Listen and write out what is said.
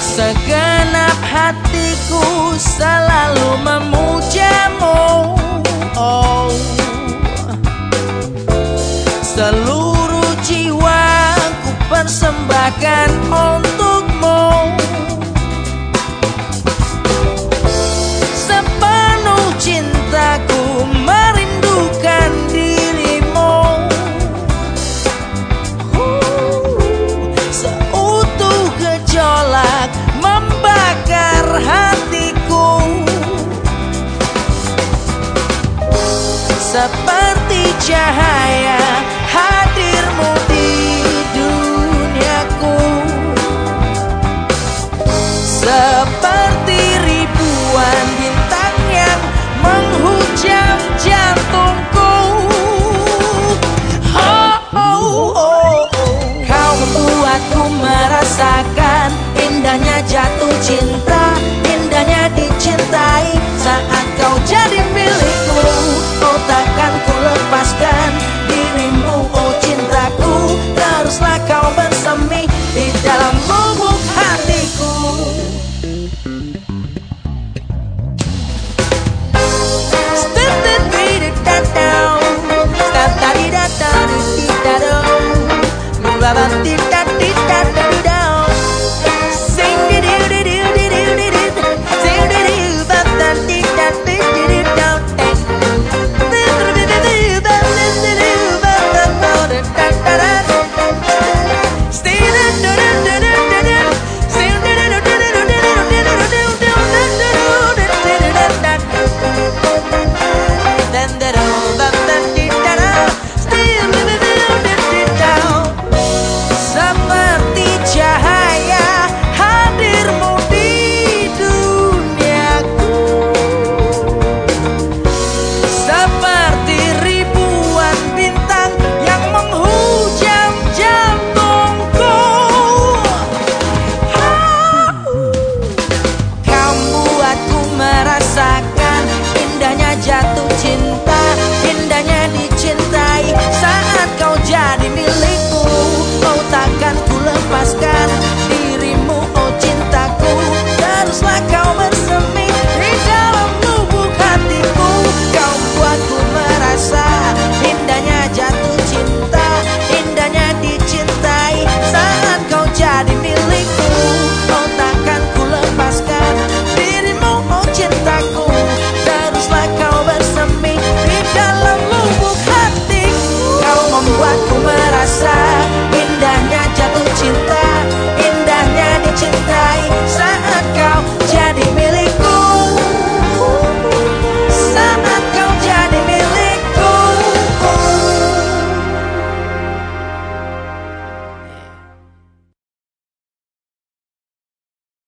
Segenap hatiku selalu memujamu oh. Seluruh jiwaku persembahkan untuk seperti cahaya hadirmu di duniaku. Seperti ribuan bintang yang menghujam jantungku. Oh, oh, oh. oh. kau membuatku merasakan indahnya jatuh cinta.